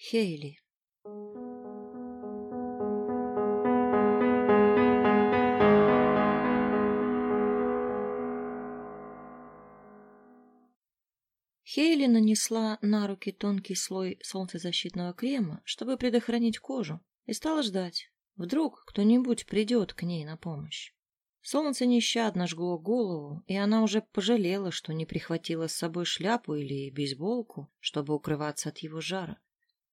Хейли. Хейли нанесла на руки тонкий слой солнцезащитного крема, чтобы предохранить кожу, и стала ждать. Вдруг кто-нибудь придет к ней на помощь. Солнце нещадно жгло голову, и она уже пожалела, что не прихватила с собой шляпу или бейсболку, чтобы укрываться от его жара.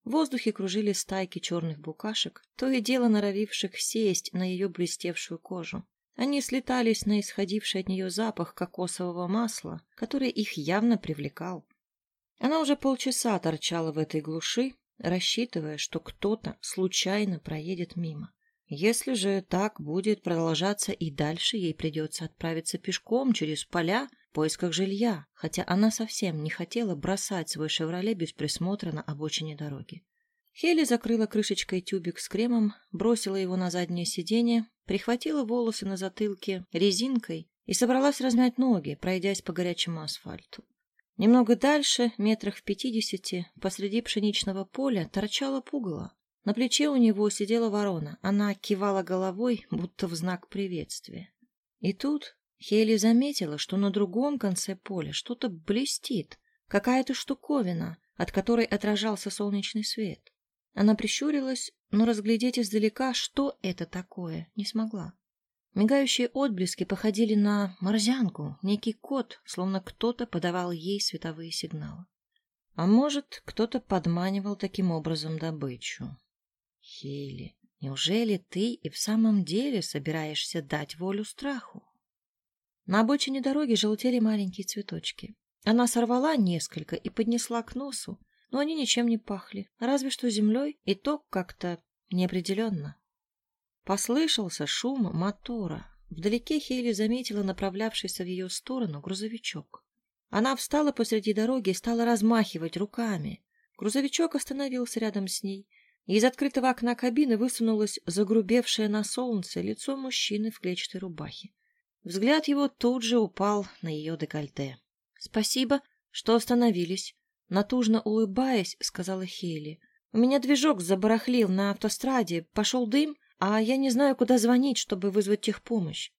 В воздухе кружили стайки черных букашек, то и дело норовивших сесть на ее блестевшую кожу. Они слетались на исходивший от нее запах кокосового масла, который их явно привлекал. Она уже полчаса торчала в этой глуши, рассчитывая, что кто-то случайно проедет мимо. Если же так будет продолжаться и дальше, ей придется отправиться пешком через поля поисках жилья, хотя она совсем не хотела бросать свой «Шевроле» без присмотра на обочине дороги. Хелли закрыла крышечкой тюбик с кремом, бросила его на заднее сиденье, прихватила волосы на затылке резинкой и собралась размять ноги, пройдясь по горячему асфальту. Немного дальше, метрах в пятидесяти, посреди пшеничного поля, торчала пугало. На плече у него сидела ворона. Она кивала головой, будто в знак приветствия. И тут Хейли заметила, что на другом конце поля что-то блестит, какая-то штуковина, от которой отражался солнечный свет. Она прищурилась, но разглядеть издалека, что это такое, не смогла. Мигающие отблески походили на морзянку, некий код, словно кто-то подавал ей световые сигналы. А может, кто-то подманивал таким образом добычу. Хейли, неужели ты и в самом деле собираешься дать волю страху? На обочине дороги желтели маленькие цветочки. Она сорвала несколько и поднесла к носу, но они ничем не пахли, разве что землей, и то как-то неопределенно. Послышался шум мотора. Вдалеке Хейли заметила направлявшийся в ее сторону грузовичок. Она встала посреди дороги и стала размахивать руками. Грузовичок остановился рядом с ней, из открытого окна кабины высунулось загрубевшее на солнце лицо мужчины в клетчатой рубахе. Взгляд его тут же упал на ее декольте. — Спасибо, что остановились. Натужно улыбаясь, сказала Хейли. — У меня движок забарахлил на автостраде, пошел дым, а я не знаю, куда звонить, чтобы вызвать техпомощь.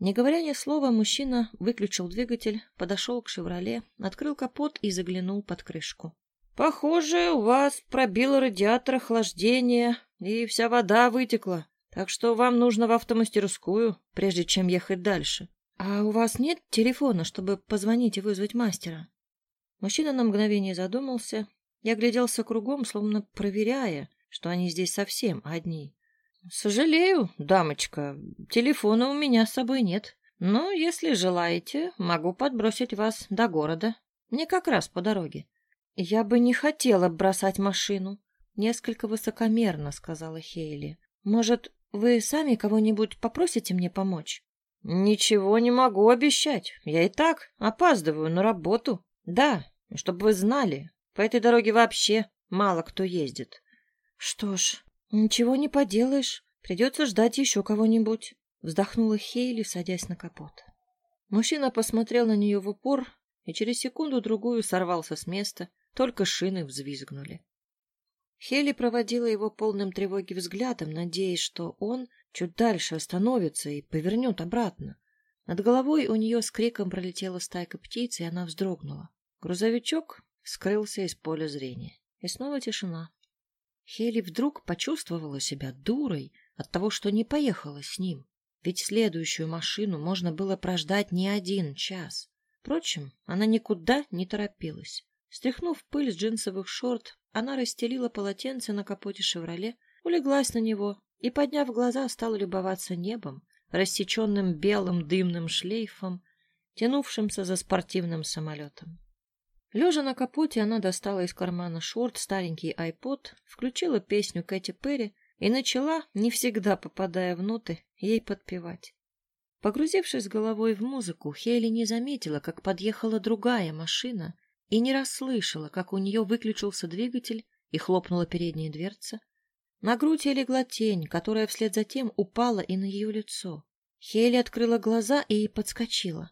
Не говоря ни слова, мужчина выключил двигатель, подошел к «Шевроле», открыл капот и заглянул под крышку. Похоже, у вас пробило радиатор охлаждения, и вся вода вытекла. Так что вам нужно в автомастерскую, прежде чем ехать дальше. А у вас нет телефона, чтобы позвонить и вызвать мастера? Мужчина на мгновение задумался и огляделся кругом, словно проверяя, что они здесь совсем одни. Сожалею, дамочка, телефона у меня с собой нет. Но, если желаете, могу подбросить вас до города. Не как раз по дороге. «Я бы не хотела бросать машину», — несколько высокомерно сказала Хейли. «Может, вы сами кого-нибудь попросите мне помочь?» «Ничего не могу обещать. Я и так опаздываю на работу. Да, чтобы вы знали, по этой дороге вообще мало кто ездит». «Что ж, ничего не поделаешь. Придется ждать еще кого-нибудь», — вздохнула Хейли, садясь на капот. Мужчина посмотрел на нее в упор и через секунду-другую сорвался с места, только шины взвизгнули. Хелли проводила его полным тревоги взглядом, надеясь, что он чуть дальше остановится и повернет обратно. Над головой у нее с криком пролетела стайка птиц, и она вздрогнула. Грузовичок скрылся из поля зрения. И снова тишина. Хелли вдруг почувствовала себя дурой от того, что не поехала с ним. Ведь следующую машину можно было прождать не один час. Впрочем, она никуда не торопилась. Стряхнув пыль с джинсовых шорт, она расстелила полотенце на капоте «Шевроле», улеглась на него и, подняв глаза, стала любоваться небом, рассеченным белым дымным шлейфом, тянувшимся за спортивным самолетом. Лежа на капоте, она достала из кармана шорт старенький айпод, включила песню Кэти Перри и начала, не всегда попадая в ноты, ей подпевать. Погрузившись головой в музыку, Хейли не заметила, как подъехала другая машина, и не расслышала, как у нее выключился двигатель и хлопнула передняя дверца. На грудь ей легла тень, которая вслед за тем упала и на ее лицо. Хейли открыла глаза и подскочила.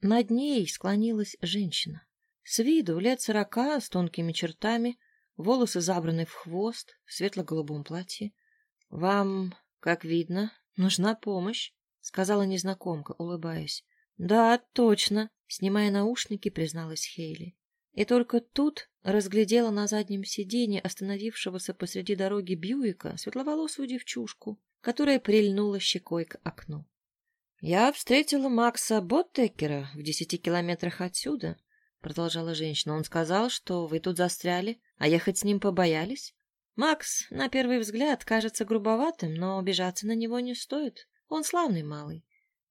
Над ней склонилась женщина. С виду лет сорока, с тонкими чертами, волосы забраны в хвост, в светло-голубом платье. — Вам, как видно, нужна помощь, — сказала незнакомка, улыбаясь. — Да, точно, — снимая наушники, призналась Хейли. И только тут разглядела на заднем сиденье остановившегося посреди дороги Бьюика светловолосую девчушку, которая прильнула щекой к окну. «Я встретила Макса Боттекера в десяти километрах отсюда», — продолжала женщина. «Он сказал, что вы тут застряли, а ехать с ним побоялись. Макс, на первый взгляд, кажется грубоватым, но обижаться на него не стоит. Он славный малый.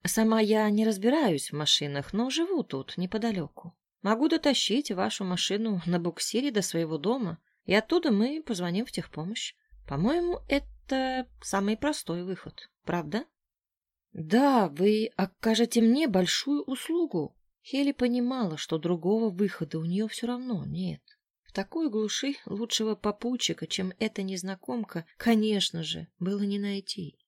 Сама я не разбираюсь в машинах, но живу тут, неподалеку. Могу дотащить вашу машину на буксире до своего дома, и оттуда мы позвоним в техпомощь. По-моему, это самый простой выход, правда? Да, вы окажете мне большую услугу. Хели понимала, что другого выхода у нее все равно нет. В такой глуши лучшего попутчика, чем эта незнакомка, конечно же, было не найти.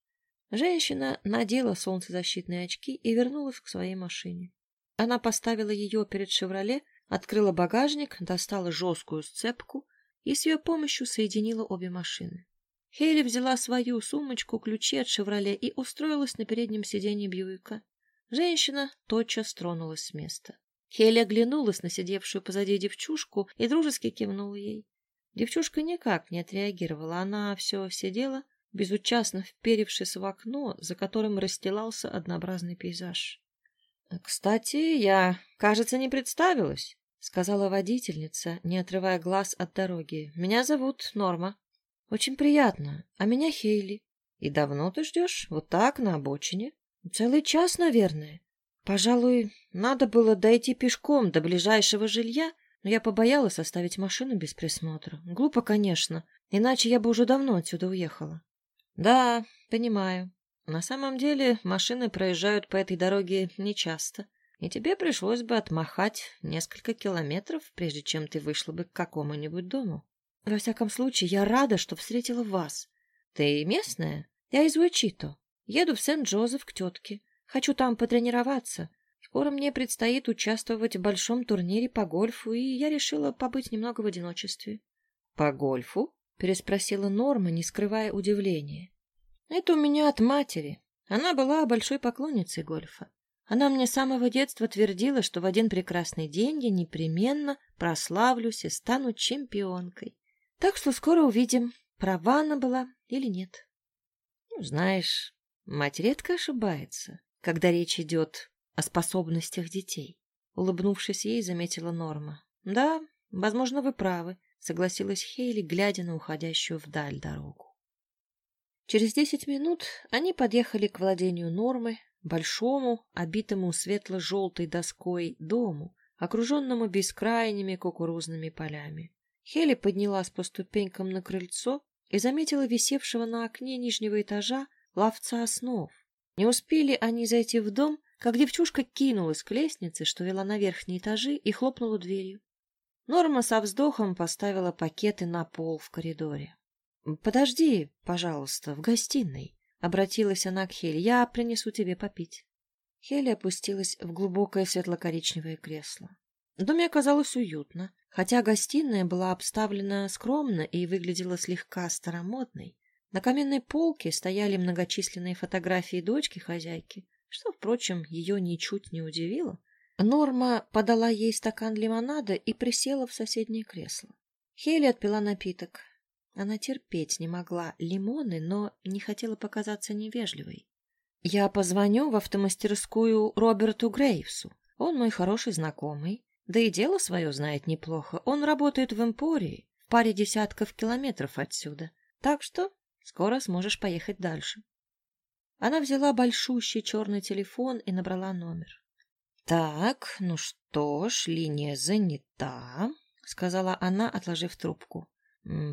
Женщина надела солнцезащитные очки и вернулась к своей машине. Она поставила ее перед «Шевроле», открыла багажник, достала жесткую сцепку и с ее помощью соединила обе машины. Хейли взяла свою сумочку, ключи от «Шевроле» и устроилась на переднем сиденье Бьюика. Женщина тотчас тронулась с места. Хейли оглянулась на сидевшую позади девчушку и дружески кивнула ей. Девчушка никак не отреагировала, она все сидела, безучастно вперевшись в окно, за которым расстилался однообразный пейзаж. — Кстати, я, кажется, не представилась, — сказала водительница, не отрывая глаз от дороги. — Меня зовут Норма. — Очень приятно. А меня Хейли. — И давно ты ждешь? Вот так, на обочине? — Целый час, наверное. Пожалуй, надо было дойти пешком до ближайшего жилья, но я побоялась оставить машину без присмотра. Глупо, конечно, иначе я бы уже давно отсюда уехала. — Да, понимаю. На самом деле машины проезжают по этой дороге нечасто, и тебе пришлось бы отмахать несколько километров, прежде чем ты вышла бы к какому-нибудь дому. Во всяком случае, я рада, что встретила вас. Ты местная? Я из Уичито. Еду в Сент-Джозеф к тетке. Хочу там потренироваться. Скоро мне предстоит участвовать в большом турнире по гольфу, и я решила побыть немного в одиночестве. — По гольфу? — переспросила Норма, не скрывая удивления. Это у меня от матери. Она была большой поклонницей гольфа. Она мне с самого детства твердила, что в один прекрасный день я непременно прославлюсь и стану чемпионкой. Так что скоро увидим, права она была или нет. Ну, знаешь, мать редко ошибается, когда речь идет о способностях детей. Улыбнувшись ей, заметила Норма. Да, возможно, вы правы, согласилась Хейли, глядя на уходящую вдаль дорогу. Через десять минут они подъехали к владению Нормы, большому, обитому светло-желтой доской дому, окруженному бескрайними кукурузными полями. Хели поднялась по ступенькам на крыльцо и заметила висевшего на окне нижнего этажа ловца основ. Не успели они зайти в дом, как девчушка кинулась к лестнице, что вела на верхние этажи, и хлопнула дверью. Норма со вздохом поставила пакеты на пол в коридоре. «Подожди, пожалуйста, в гостиной», — обратилась она к Хеле. «Я принесу тебе попить». Хелли опустилась в глубокое светло-коричневое кресло. В доме оказалось уютно, хотя гостиная была обставлена скромно и выглядела слегка старомодной. На каменной полке стояли многочисленные фотографии дочки хозяйки, что, впрочем, ее ничуть не удивило. Норма подала ей стакан лимонада и присела в соседнее кресло. Хелли отпила напиток. Она терпеть не могла лимоны, но не хотела показаться невежливой. «Я позвоню в автомастерскую Роберту Грейвсу. Он мой хороший знакомый. Да и дело свое знает неплохо. Он работает в Эмпории, в паре десятков километров отсюда. Так что скоро сможешь поехать дальше». Она взяла большущий черный телефон и набрала номер. «Так, ну что ж, линия занята», — сказала она, отложив трубку.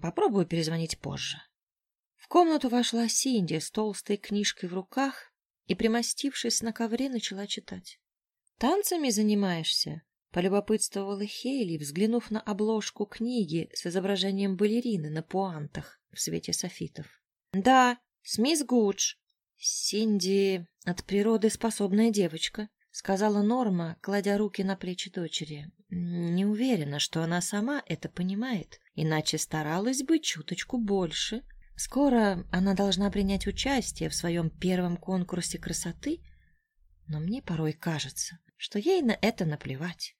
Попробую перезвонить позже. В комнату вошла Синди с толстой книжкой в руках и, примостившись на ковре, начала читать. «Танцами занимаешься?» — полюбопытствовала Хейли, взглянув на обложку книги с изображением балерины на пуантах в свете софитов. «Да, с мисс Гудж». «Синди от природы способная девочка», — сказала Норма, кладя руки на плечи дочери. Не уверена, что она сама это понимает, иначе старалась бы чуточку больше. Скоро она должна принять участие в своем первом конкурсе красоты, но мне порой кажется, что ей на это наплевать.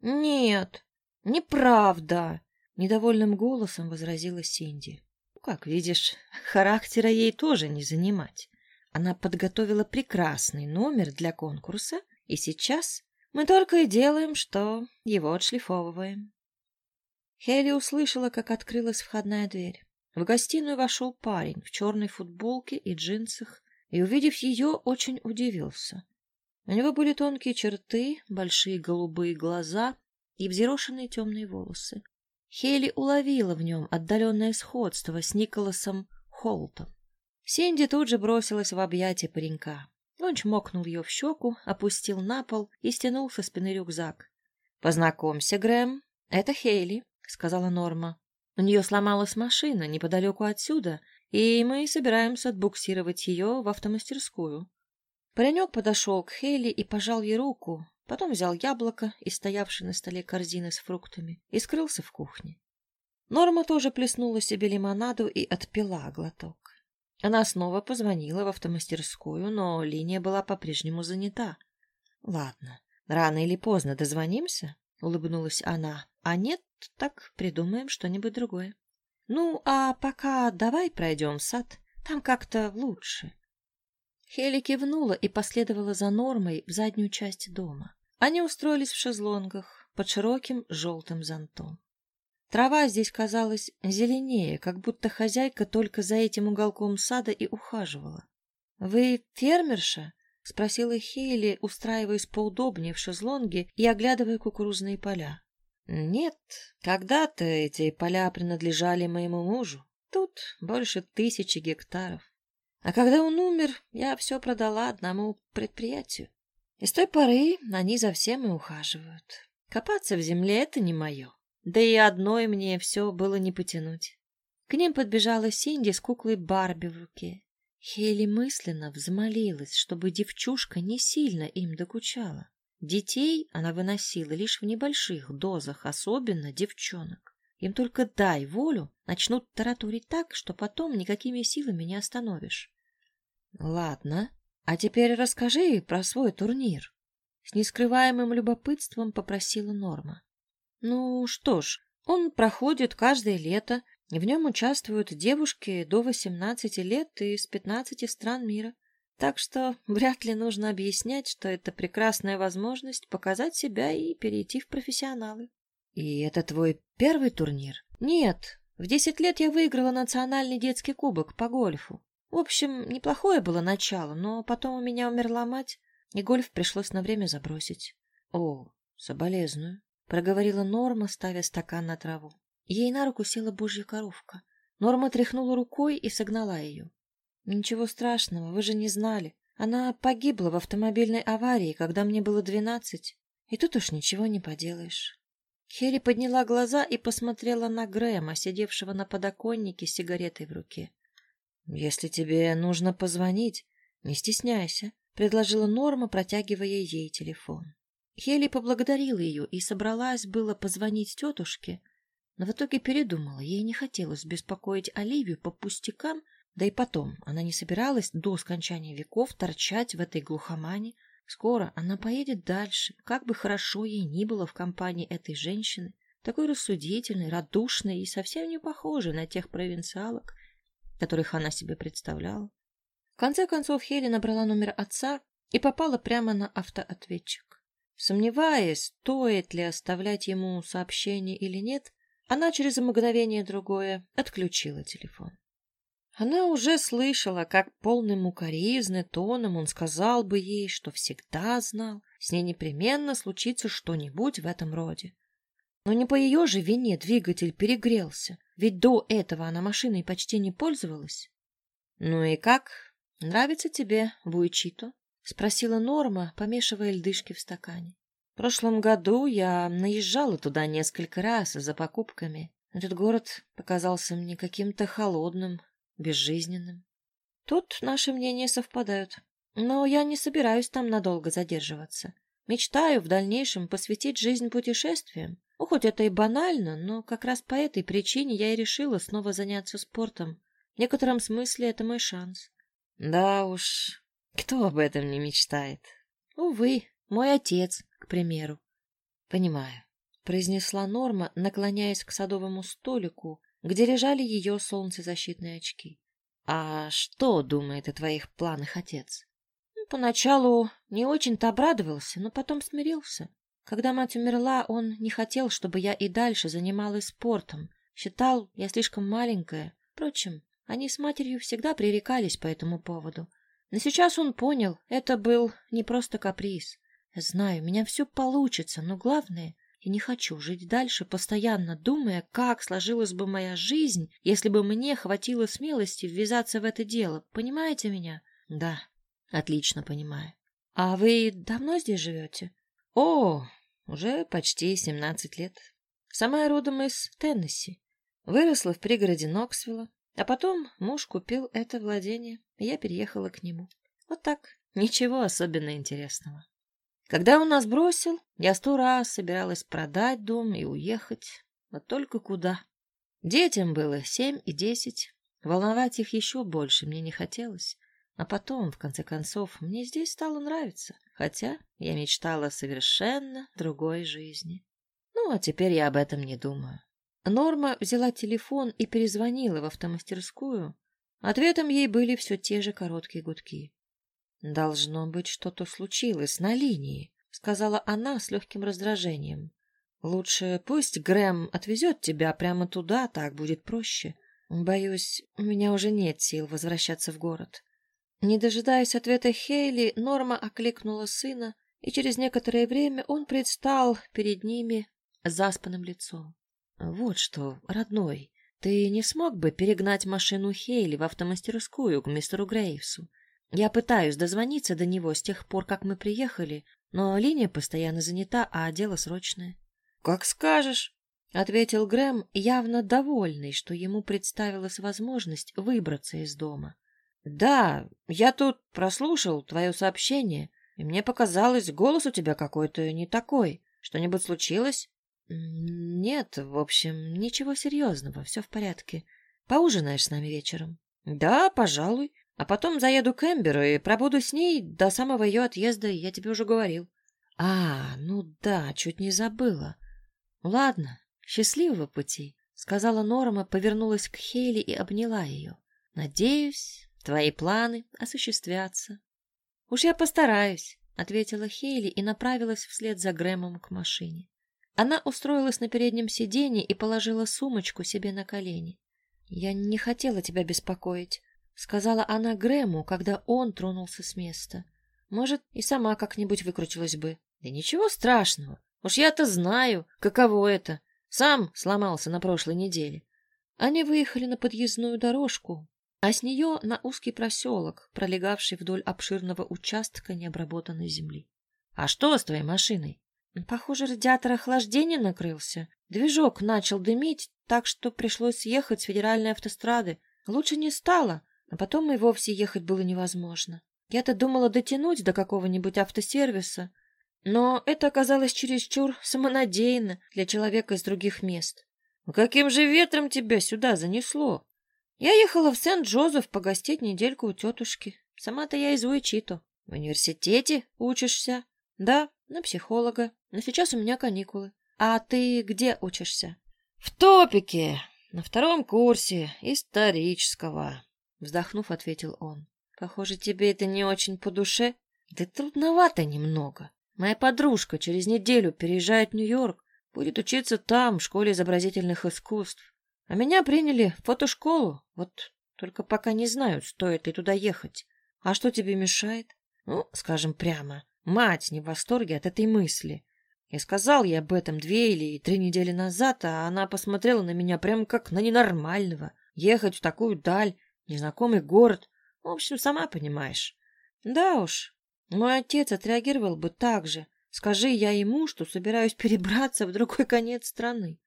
«Нет, неправда!» — недовольным голосом возразила Синди. «Как видишь, характера ей тоже не занимать. Она подготовила прекрасный номер для конкурса, и сейчас мы только и делаем, что его отшлифовываем. Хелли услышала, как открылась входная дверь. В гостиную вошел парень в черной футболке и джинсах, и, увидев ее, очень удивился. У него были тонкие черты, большие голубые глаза и взъерошенные темные волосы. Хелли уловила в нем отдаленное сходство с Николасом Холтом. Синди тут же бросилась в объятия паренька. Он чмокнул ее в щеку, опустил на пол и стянул со спины рюкзак. — Познакомься, Грэм, это Хейли, — сказала Норма. — У нее сломалась машина неподалеку отсюда, и мы собираемся отбуксировать ее в автомастерскую. Паренек подошел к Хейли и пожал ей руку, потом взял яблоко и стоявший на столе корзины с фруктами и скрылся в кухне. Норма тоже плеснула себе лимонаду и отпила глоток. Она снова позвонила в автомастерскую, но линия была по-прежнему занята. — Ладно, рано или поздно дозвонимся, — улыбнулась она. — А нет, так придумаем что-нибудь другое. — Ну, а пока давай пройдем в сад, там как-то лучше. Хели кивнула и последовала за Нормой в заднюю часть дома. Они устроились в шезлонгах под широким желтым зонтом. Трава здесь казалась зеленее, как будто хозяйка только за этим уголком сада и ухаживала. — Вы фермерша? — спросила Хейли, устраиваясь поудобнее в шезлонге и оглядывая кукурузные поля. — Нет, когда-то эти поля принадлежали моему мужу. Тут больше тысячи гектаров. А когда он умер, я все продала одному предприятию. И с той поры они за всем и ухаживают. Копаться в земле — это не мое. Да и одной мне все было не потянуть. К ним подбежала Синди с куклой Барби в руке. Хейли мысленно взмолилась, чтобы девчушка не сильно им докучала. Детей она выносила лишь в небольших дозах, особенно девчонок. Им только дай волю, начнут таратурить так, что потом никакими силами не остановишь. — Ладно, а теперь расскажи про свой турнир. С нескрываемым любопытством попросила Норма. Ну что ж, он проходит каждое лето, в нем участвуют девушки до 18 лет из 15 стран мира. Так что вряд ли нужно объяснять, что это прекрасная возможность показать себя и перейти в профессионалы. И это твой первый турнир? Нет, в 10 лет я выиграла национальный детский кубок по гольфу. В общем, неплохое было начало, но потом у меня умерла мать, и гольф пришлось на время забросить. О, соболезную. — проговорила Норма, ставя стакан на траву. Ей на руку села божья коровка. Норма тряхнула рукой и согнала ее. — Ничего страшного, вы же не знали. Она погибла в автомобильной аварии, когда мне было двенадцать. И тут уж ничего не поделаешь. Хелли подняла глаза и посмотрела на Грэма, сидевшего на подоконнике с сигаретой в руке. — Если тебе нужно позвонить, не стесняйся, — предложила Норма, протягивая ей телефон. Хели поблагодарила ее и собралась было позвонить тетушке, но в итоге передумала. Ей не хотелось беспокоить Оливию по пустякам, да и потом она не собиралась до скончания веков торчать в этой глухомане. Скоро она поедет дальше, как бы хорошо ей ни было в компании этой женщины, такой рассудительной, радушной и совсем не похожей на тех провинциалок, которых она себе представляла. В конце концов Хели набрала номер отца и попала прямо на автоответчик. Сомневаясь, стоит ли оставлять ему сообщение или нет, она через мгновение другое отключила телефон. Она уже слышала, как полным укоризны тоном он сказал бы ей, что всегда знал, с ней непременно случится что-нибудь в этом роде. Но не по ее же вине двигатель перегрелся, ведь до этого она машиной почти не пользовалась. — Ну и как? Нравится тебе Буичито? — спросила Норма, помешивая льдышки в стакане. В прошлом году я наезжала туда несколько раз за покупками. Этот город показался мне каким-то холодным, безжизненным. Тут наши мнения совпадают. Но я не собираюсь там надолго задерживаться. Мечтаю в дальнейшем посвятить жизнь путешествиям. Ну, хоть это и банально, но как раз по этой причине я и решила снова заняться спортом. В некотором смысле это мой шанс. Да уж, кто об этом не мечтает? Увы, мой отец, к примеру. Понимаю, произнесла Норма, наклоняясь к садовому столику, где лежали ее солнцезащитные очки. А что думает о твоих планах отец? Ну, поначалу не очень-то обрадовался, но потом смирился. Когда мать умерла, он не хотел, чтобы я и дальше занималась спортом. Считал, я слишком маленькая. Впрочем, они с матерью всегда пререкались по этому поводу. Но сейчас он понял, это был не просто каприз. Знаю, у меня все получится, но главное, я не хочу жить дальше, постоянно думая, как сложилась бы моя жизнь, если бы мне хватило смелости ввязаться в это дело. Понимаете меня? Да, отлично понимаю. А вы давно здесь живете? О, уже почти семнадцать лет. Сама родом из Теннесси. Выросла в пригороде Ноксвилла, а потом муж купил это владение, я переехала к нему. Вот так, ничего особенно интересного. Когда он нас бросил, я сто раз собиралась продать дом и уехать. Вот только куда? Детям было семь и десять. Волновать их еще больше мне не хотелось. А потом, в конце концов, мне здесь стало нравиться, хотя я мечтала о совершенно другой жизни. Ну, а теперь я об этом не думаю. Норма взяла телефон и перезвонила в автомастерскую. Ответом ей были все те же короткие гудки. «Должно быть, что-то случилось на линии», — сказала она с легким раздражением. «Лучше пусть Грэм отвезет тебя прямо туда, так будет проще. Боюсь, у меня уже нет сил возвращаться в город». Не дожидаясь ответа Хейли, Норма окликнула сына, и через некоторое время он предстал перед ними заспанным лицом. «Вот что, родной, ты не смог бы перегнать машину Хейли в автомастерскую к мистеру Грейвсу? Я пытаюсь дозвониться до него с тех пор, как мы приехали, но линия постоянно занята, а дело срочное». «Как скажешь», — ответил Грэм, явно довольный, что ему представилась возможность выбраться из дома. Да, я тут прослушал твое сообщение, и мне показалось, голос у тебя какой-то не такой. Что-нибудь случилось? Нет, в общем, ничего серьезного, все в порядке. Поужинаешь с нами вечером? Да, пожалуй. А потом заеду к Эмберу и пробуду с ней до самого ее отъезда, я тебе уже говорил. А, ну да, чуть не забыла. Ладно, счастливого пути, сказала Норма, повернулась к Хейли и обняла ее. Надеюсь, Твои планы осуществятся. — Уж я постараюсь, — ответила Хейли и направилась вслед за Грэмом к машине. Она устроилась на переднем сиденье и положила сумочку себе на колени. — Я не хотела тебя беспокоить, — сказала она Грэму, когда он тронулся с места. — Может, и сама как-нибудь выкрутилась бы. — Да ничего страшного. Уж я-то знаю, каково это. Сам сломался на прошлой неделе. Они выехали на подъездную дорожку, а с нее на узкий проселок, пролегавший вдоль обширного участка необработанной земли. — А что с твоей машиной? — Похоже, радиатор охлаждения накрылся. Движок начал дымить, так что пришлось съехать с федеральной автострады. Лучше не стало, а потом и вовсе ехать было невозможно. Я-то думала дотянуть до какого-нибудь автосервиса, но это оказалось чересчур самонадеянно для человека из других мест. — Каким же ветром тебя сюда занесло? Я ехала в Сент-Джозеф погостить недельку у тетушки. Сама-то я из Уичито. В университете учишься? Да, на психолога. Но сейчас у меня каникулы. А ты где учишься? В топике. На втором курсе исторического. Вздохнув, ответил он. Похоже, тебе это не очень по душе. Да трудновато немного. Моя подружка через неделю переезжает в Нью-Йорк. Будет учиться там, в школе изобразительных искусств. А меня приняли в фотошколу. Вот только пока не знают, стоит ли туда ехать. А что тебе мешает? Ну, скажем прямо, мать не в восторге от этой мысли. Я сказал ей об этом две или три недели назад, а она посмотрела на меня прямо как на ненормального. Ехать в такую даль, незнакомый город. В общем, сама понимаешь. Да уж, мой отец отреагировал бы так же. Скажи я ему, что собираюсь перебраться в другой конец страны.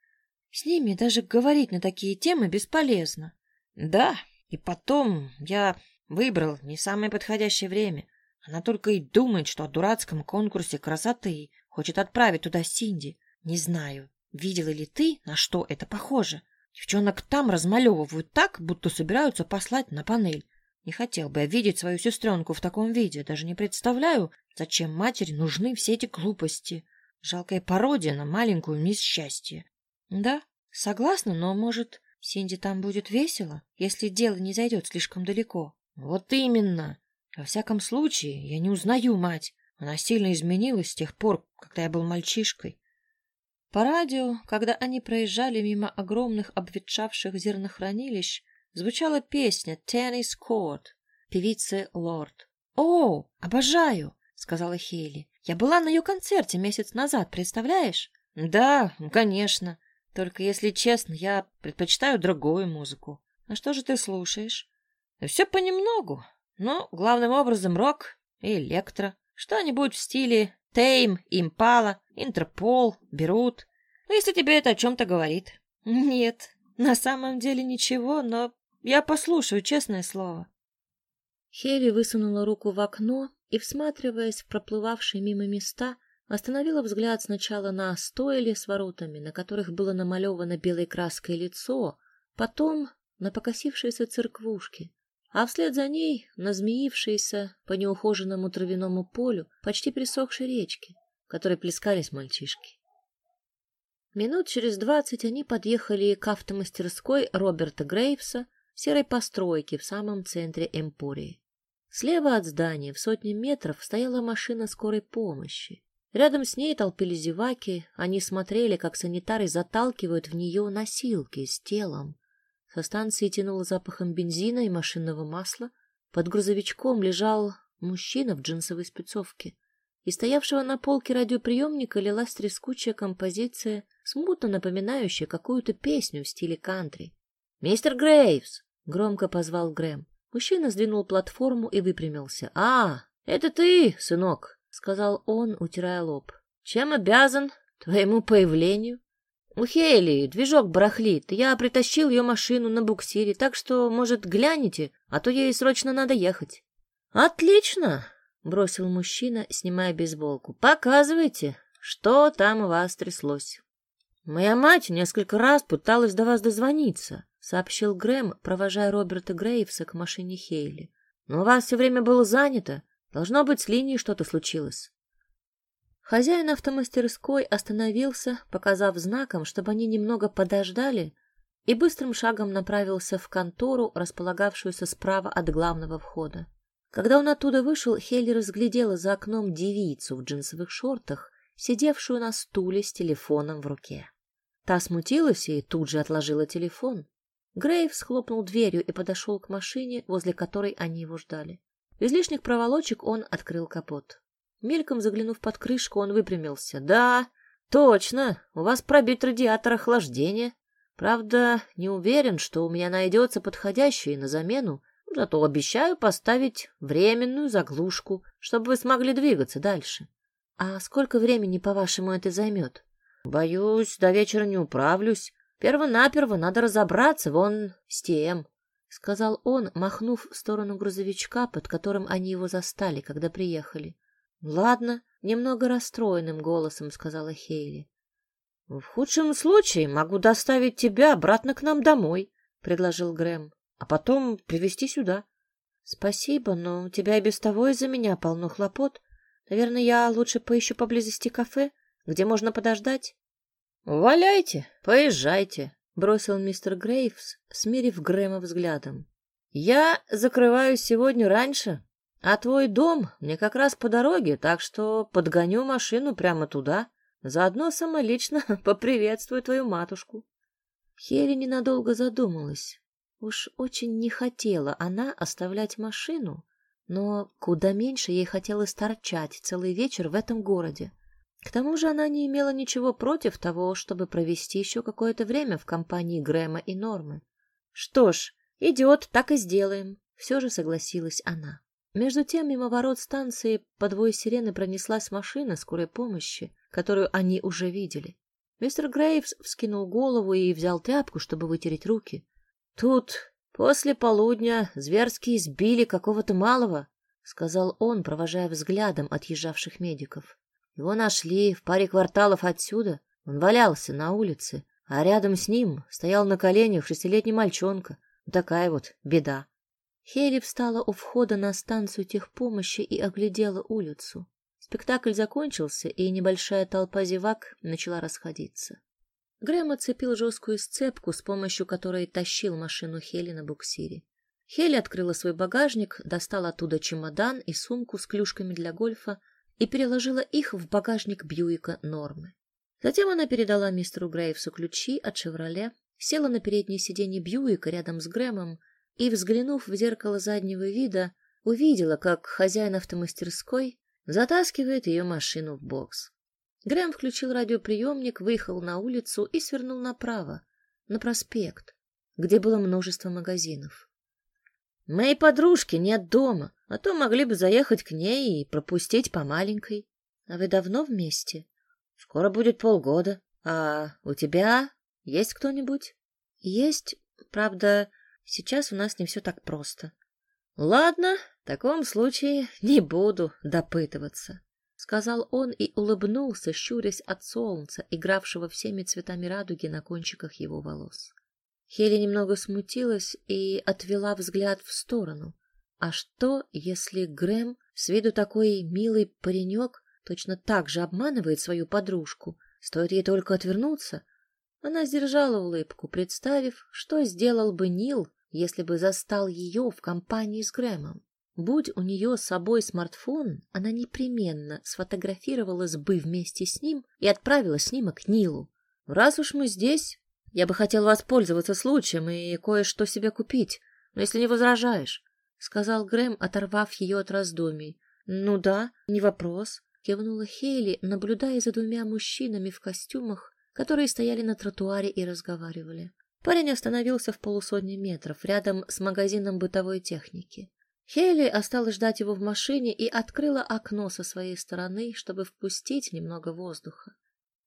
С ними даже говорить на такие темы бесполезно. Да, и потом я выбрал не самое подходящее время. Она только и думает, что о дурацком конкурсе красоты. Хочет отправить туда Синди. Не знаю, видела ли ты, на что это похоже. Девчонок там размалевывают так, будто собираются послать на панель. Не хотел бы я видеть свою сестренку в таком виде. Даже не представляю, зачем матери нужны все эти глупости. Жалкая пародия на маленькую мисс счастье. Да, согласна, но, может, Синди там будет весело, если дело не зайдет слишком далеко. Вот именно. Во всяком случае, я не узнаю мать. Она сильно изменилась с тех пор, когда я был мальчишкой. По радио, когда они проезжали мимо огромных обветшавших зернохранилищ, звучала песня «Tennis Court» певицы Лорд. «О, обожаю!» — сказала Хейли. «Я была на ее концерте месяц назад, представляешь?» «Да, конечно. Только, если честно, я предпочитаю другую музыку. А что же ты слушаешь?» «Все понемногу, но главным образом рок и электро. Что-нибудь в стиле Тейм, Импала, Интерпол, Берут. Ну, если тебе это о чем-то говорит. Нет, на самом деле ничего, но я послушаю, честное слово. Хелли высунула руку в окно и, всматриваясь в проплывавшие мимо места, остановила взгляд сначала на стойле с воротами, на которых было намалевано белой краской лицо, потом на покосившиеся церквушки, а вслед за ней на змеившейся по неухоженному травяному полю почти присохшей речке, в которой плескались мальчишки. Минут через двадцать они подъехали к автомастерской Роберта Грейвса, серой постройке в самом центре Эмпории. Слева от здания в сотне метров стояла машина скорой помощи. Рядом с ней толпились зеваки, они смотрели, как санитары заталкивают в нее носилки с телом. Со станции тянуло запахом бензина и машинного масла. Под грузовичком лежал мужчина в джинсовой спецовке. И стоявшего на полке радиоприемника лилась трескучая композиция, смутно напоминающая какую-то песню в стиле кантри. «Мистер Грейвс!» — громко позвал Грэм. Мужчина сдвинул платформу и выпрямился. «А, это ты, сынок!» — сказал он, утирая лоб. «Чем обязан твоему появлению?» У Хейли движок барахлит. Я притащил ее машину на буксире, так что, может, глянете, а то ей срочно надо ехать. Отлично, бросил мужчина, снимая бейсболку. Показывайте, что там у вас тряслось. Моя мать несколько раз пыталась до вас дозвониться, сообщил Грэм, провожая Роберта Грейвса к машине Хейли. Но у вас все время было занято. Должно быть, с линией что-то случилось. Хозяин автомастерской остановился, показав знаком, чтобы они немного подождали, и быстрым шагом направился в контору, располагавшуюся справа от главного входа. Когда он оттуда вышел, Хелли разглядела за окном девицу в джинсовых шортах, сидевшую на стуле с телефоном в руке. Та смутилась и тут же отложила телефон. Грейв схлопнул дверью и подошел к машине, возле которой они его ждали. Без лишних проволочек он открыл капот. Мельком заглянув под крышку, он выпрямился. «Да, точно, у вас пробит радиатор охлаждения. Правда, не уверен, что у меня найдется подходящий на замену, зато обещаю поставить временную заглушку, чтобы вы смогли двигаться дальше. А сколько времени, по-вашему, это займет? Боюсь, до вечера не управлюсь. Первонаперво надо разобраться вон с тем, — сказал он, махнув в сторону грузовичка, под которым они его застали, когда приехали. Ладно, немного расстроенным голосом сказала Хейли. В худшем случае могу доставить тебя обратно к нам домой, предложил Грэм, а потом привезти сюда. Спасибо, но у тебя и без того из-за меня полно хлопот. Наверное, я лучше поищу поблизости кафе, где можно подождать. Валяйте, поезжайте, бросил мистер Грейвс, смирив Грэма взглядом. Я закрываюсь сегодня раньше, а твой дом мне как раз по дороге, так что подгоню машину прямо туда. Заодно сама лично поприветствую твою матушку. Хели ненадолго задумалась. Уж очень не хотела она оставлять машину, но куда меньше ей хотелось торчать целый вечер в этом городе. К тому же она не имела ничего против того, чтобы провести еще какое-то время в компании Грэма и Нормы. Что ж, идет, так и сделаем, все же согласилась она. Между тем, мимо ворот станции по двое сирены пронеслась машина скорой помощи, которую они уже видели. Мистер Грейвс вскинул голову и взял тряпку, чтобы вытереть руки. Тут после полудня зверски избили какого-то малого. — сказал он, провожая взглядом отъезжавших медиков. Его нашли в паре кварталов отсюда. Он валялся на улице, а рядом с ним стоял на коленях шестилетний мальчонка. Такая вот беда. Хейли встала у входа на станцию техпомощи и оглядела улицу. Спектакль закончился, и небольшая толпа зевак начала расходиться. Грэм оцепил жесткую сцепку, с помощью которой тащил машину Хели на буксире. Хели открыла свой багажник, достала оттуда чемодан и сумку с клюшками для гольфа и переложила их в багажник Бьюика Нормы. Затем она передала мистеру Грейвсу ключи от «Шевроле», села на переднее сиденье Бьюика рядом с Грэмом и, взглянув в зеркало заднего вида, увидела, как хозяин автомастерской затаскивает ее машину в бокс. Грэм включил радиоприемник, выехал на улицу и свернул направо, на проспект, где было множество магазинов. Моей подружки нет дома, а то могли бы заехать к ней и пропустить по маленькой. А вы давно вместе? Скоро будет полгода. А у тебя есть кто-нибудь? Есть, правда, сейчас у нас не все так просто. Ладно, в таком случае не буду допытываться сказал он и улыбнулся, щурясь от солнца, игравшего всеми цветами радуги на кончиках его волос. Хели немного смутилась и отвела взгляд в сторону. А что, если Грэм, с виду такой милый паренек, точно так же обманывает свою подружку? Стоит ей только отвернуться? Она сдержала улыбку, представив, что сделал бы Нил, если бы застал ее в компании с Грэмом. Будь у нее с собой смартфон, она непременно сфотографировалась бы вместе с ним и отправила снимок Нилу. Раз уж мы здесь, я бы хотел воспользоваться случаем и кое-что себе купить, но если не возражаешь, — сказал Грэм, оторвав ее от раздумий. — Ну да, не вопрос, — кивнула Хейли, наблюдая за двумя мужчинами в костюмах, которые стояли на тротуаре и разговаривали. Парень остановился в полусотни метров рядом с магазином бытовой техники. Хейли осталась ждать его в машине и открыла окно со своей стороны, чтобы впустить немного воздуха.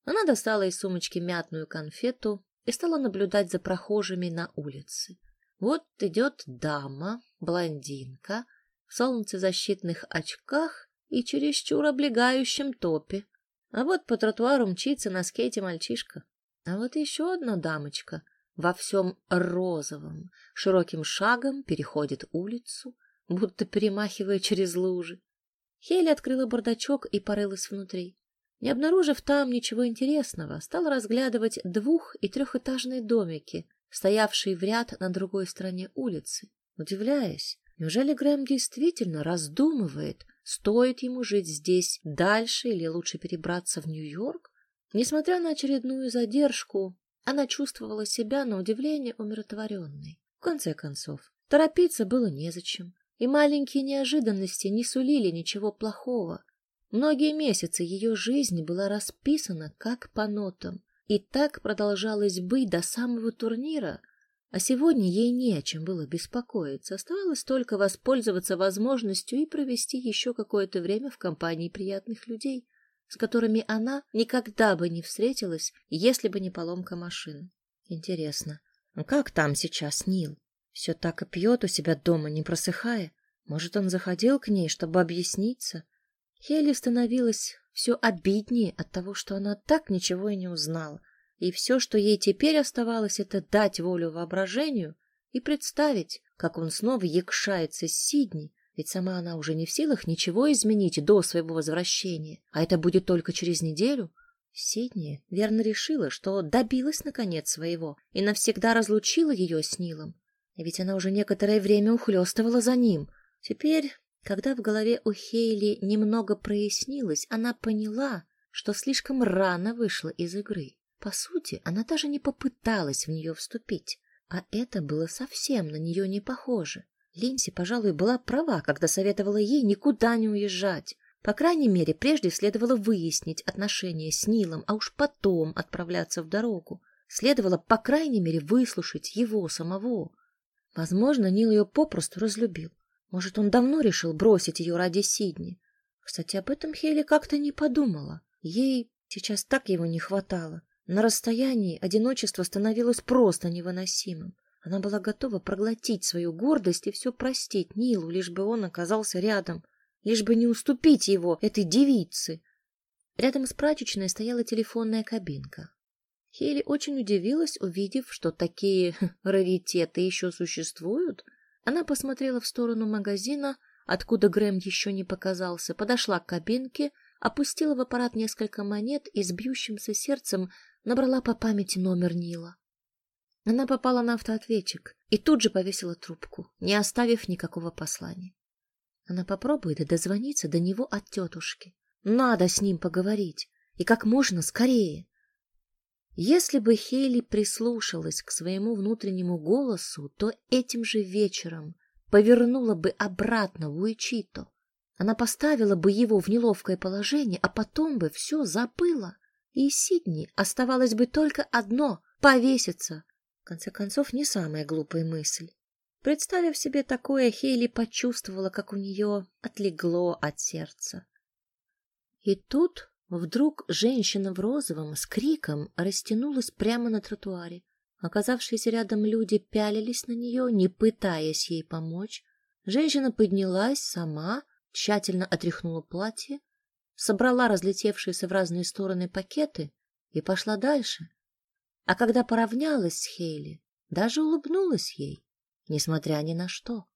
Она достала из сумочки мятную конфету и стала наблюдать за прохожими на улице. Вот идет дама, блондинка, в солнцезащитных очках и чересчур облегающем топе. А вот по тротуару мчится на скейте мальчишка. А вот еще одна дамочка во всем розовом, широким шагом переходит улицу, будто перемахивая через лужи. Хейли открыла бардачок и порылась внутри. Не обнаружив там ничего интересного, стала разглядывать двух- и трехэтажные домики, стоявшие в ряд на другой стороне улицы, удивляясь, неужели Грэм действительно раздумывает, стоит ему жить здесь дальше или лучше перебраться в Нью-Йорк? Несмотря на очередную задержку, она чувствовала себя на удивление умиротворенной. В конце концов, торопиться было незачем и маленькие неожиданности не сулили ничего плохого. Многие месяцы ее жизнь была расписана как по нотам, и так продолжалось быть до самого турнира, а сегодня ей не о чем было беспокоиться, оставалось только воспользоваться возможностью и провести еще какое-то время в компании приятных людей, с которыми она никогда бы не встретилась, если бы не поломка машины. Интересно, ну как там сейчас Нил? Все так и пьет у себя дома, не просыхая. Может, он заходил к ней, чтобы объясниться? Хелли становилась все обиднее от того, что она так ничего и не узнала. И все, что ей теперь оставалось, это дать волю воображению и представить, как он снова якшается с Сидни, ведь сама она уже не в силах ничего изменить до своего возвращения, а это будет только через неделю. Сидни верно решила, что добилась наконец своего и навсегда разлучила ее с Нилом. Ведь она уже некоторое время ухлёстывала за ним. Теперь, когда в голове у Хейли немного прояснилось, она поняла, что слишком рано вышла из игры. По сути, она даже не попыталась в нее вступить, а это было совсем на нее не похоже. Линси, пожалуй, была права, когда советовала ей никуда не уезжать. По крайней мере, прежде следовало выяснить отношения с Нилом, а уж потом отправляться в дорогу. Следовало, по крайней мере, выслушать его самого. Возможно, Нил ее попросту разлюбил. Может, он давно решил бросить ее ради Сидни. Кстати, об этом Хейли как-то не подумала. Ей сейчас так его не хватало. На расстоянии одиночество становилось просто невыносимым. Она была готова проглотить свою гордость и все простить Нилу, лишь бы он оказался рядом, лишь бы не уступить его, этой девице. Рядом с прачечной стояла телефонная кабинка. Хейли очень удивилась, увидев, что такие раритеты еще существуют. Она посмотрела в сторону магазина, откуда Грэм еще не показался, подошла к кабинке, опустила в аппарат несколько монет и с бьющимся сердцем набрала по памяти номер Нила. Она попала на автоответчик и тут же повесила трубку, не оставив никакого послания. Она попробует дозвониться до него от тетушки. Надо с ним поговорить, и как можно скорее. Если бы Хейли прислушалась к своему внутреннему голосу, то этим же вечером повернула бы обратно в Уичито. Она поставила бы его в неловкое положение, а потом бы все забыла. И Сидни оставалось бы только одно — повеситься. В конце концов, не самая глупая мысль. Представив себе такое, Хейли почувствовала, как у нее отлегло от сердца. И тут вдруг женщина в розовом с криком растянулась прямо на тротуаре. Оказавшиеся рядом люди пялились на нее, не пытаясь ей помочь. Женщина поднялась сама, тщательно отряхнула платье, собрала разлетевшиеся в разные стороны пакеты и пошла дальше. А когда поравнялась с Хейли, даже улыбнулась ей, несмотря ни на что.